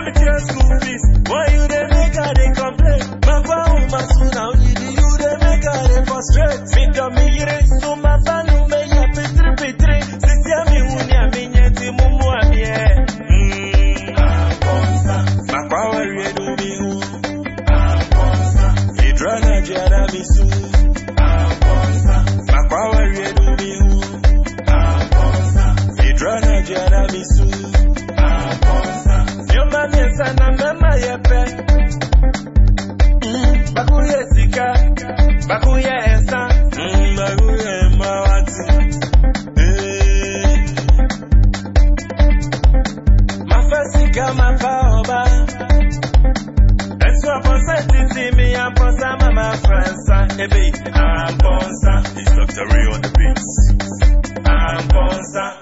Let me tell school fees. Why you they make her they complain? Magwa uma suna ujidi you they make her they frustrate. Me do me yire so my banu me ya pitri pitri. Sisi ya mi huni ya mi nyeti mumu ya mi eh. Mm. Magwa wari edu mi hu. Idrana jara mi su. Magwa bakuye esa, bakuye mawati. Mafa sika, mafa oba. That's what I'm saying, me, I'm Ponsa, Mama Fransa, Ebe, I'm It's Dr. Ray on the beats. I'm Ponsa.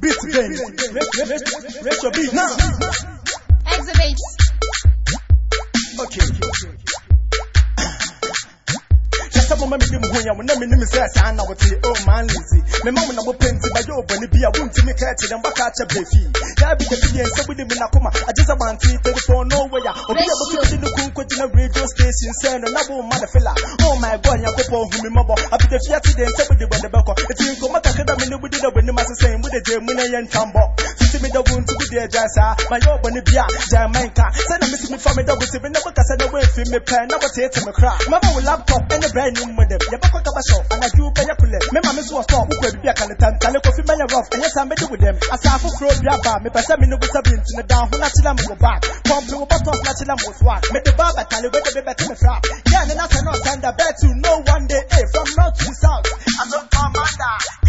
Beat bang. Raise your beat now. Exhibit. Okay. Just a moment, me when you know me name is I know what oh man lazy. Me mama na bo penti ba yo bani bia wunti me catch them back at befi. Ya bi the billion so with me na kuma. I just want to telephone no way. Obi abo to the kun ko na radio station send na bo mother fella. Oh my god, ya popo hu me mobo. Abi the fiat den so with the bende bako. Eti nko maka kada me ne with the bende mas say with the jemu na yen tambo. Fiti me da wunti with the jasa. My yo bani bia ah, Jamaica. Say na miss me for me da with me na baka say na we fi me pen na what it me cry. Mama with laptop and a brand new modem. Ya bako kaba show and I do pay kule. Me mama so store ku kwa bia kan tan tale ko fi me rough and yes I made with them. Asafo kro bia ba me pese me no go sabi ntina down ho na chila mo back. Pump me buttons na chila mo swag. Me the baba tale we the be me fra. Yeah, na say no send a bet to no one day eh from north to south. As a commander, yeah,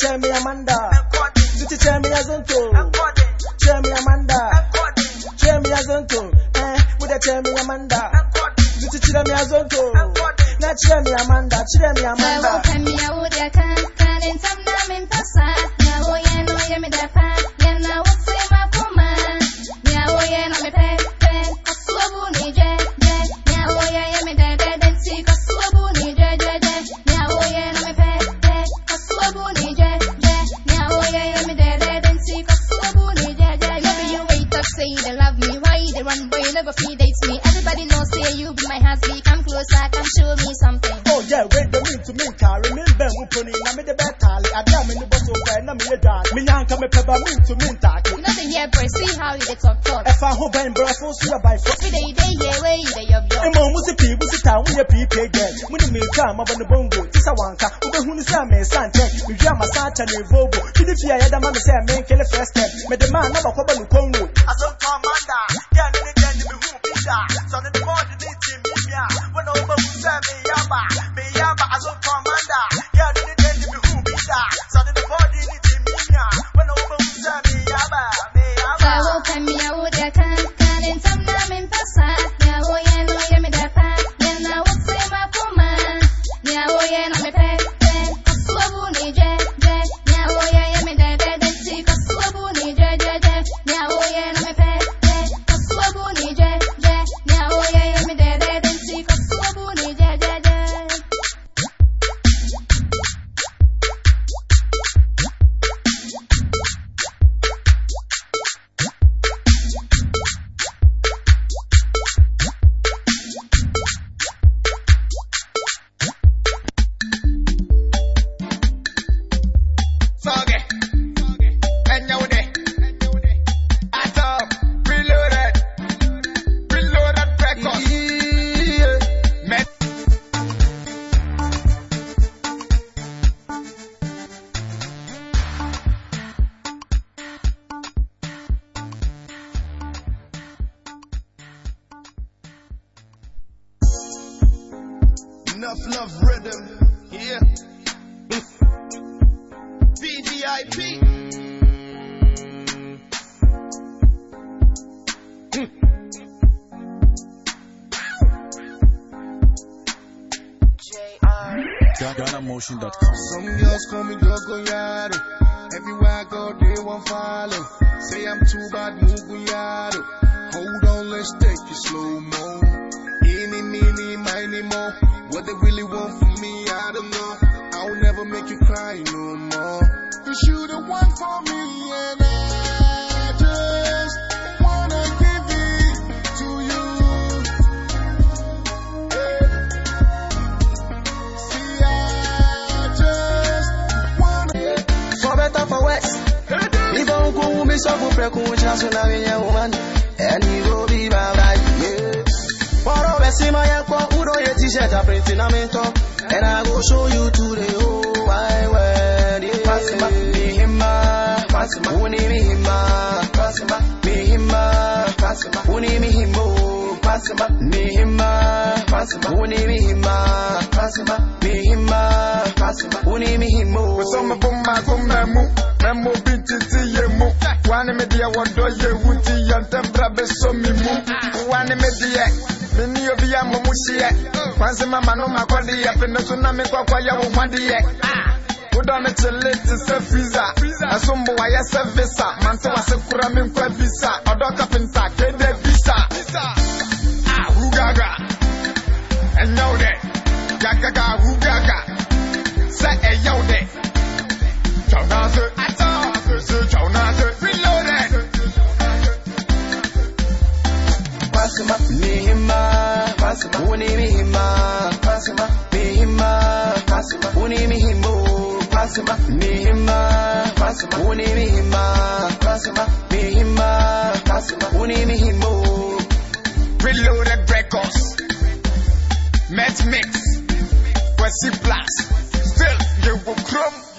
mu da ce mi Amanda. Titi ce mi ya zonto, ce mi Amanda. Ce mi ya zonto, eh, mu da ce mi Amanda. Titi cire mi ya zonto, na cire mi Amanda, cire mi Yawo Amanda. kami yawo da nyanka me peba mean to mean taki. You know the hair boy, see how you dey talk talk. Efa ho ben bra so so by for. We dey dey here where you dey yob yob. Emo musi pi musi ta wo ye pi pe gen. Muni me ka ma bane bongo. Tisa wanka. Ube hunu sa me sante. Me hia ma sa cha ne vogo. Kidi fia ya da ma me say me kele first step. Me de man na ba ko ba nu kongo. Aso commander. Yeah, ni ni den me hu bi da. So the Enough love rhythm. Yeah. Some girls call me Dogo Yaro. Everywhere I go, they won't follow. Say I'm too bad, Mugu Hold on, let's take it slow mo. What they really want from me, I don't know. I'll never make you cry no more. Cause you the one for me, and I just wanna give it to you. See, I just wanna. For better for worse. Even go me so for preku chance na me ya woman. And you go be my right. Yeah. For all the see my yakwa udo ye t-shirt a print na me top. And I go show you to the whole wide world. Yeah. Passima, me himma, passima, uni me himma, passima, me himma, passima, uni me himmo, passima, me himma, passima, uni me himma, passima, me himma, passima, uni me himmo. Some boom my boom memu, memu binti ti ye mu. Wani me dia wado ye wuti yantembra be so mi mu. Wani me dia, me ni obi ya mu mushie. Kwanzi mama no makodi ya pendo tuna me kwa kwa ya wo mwadi ye. Udo me chile ti se freezer. Asumbu wa ya se visa. Mante wa kura mi nkwa visa. Kede visa. Ah, hugaga. And know that. Gaga hugaga. Himma, passima, uni me himma, passima, me himma, passima, uni me himmo. Reloaded records. Met mix. Wesley Blast. Still, you will crumb.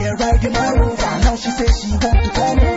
A ride in my rover. Now she say she want to come over.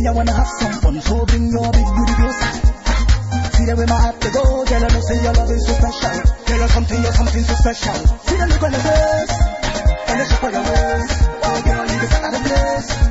See, I wanna have some fun, so bring your big booty closer. See the way my heart to go, girl, I know say your love is so special. Girl, you're something, you're something so special. See the look on your face, and the shape of your waist. Oh, girl, you just out of place.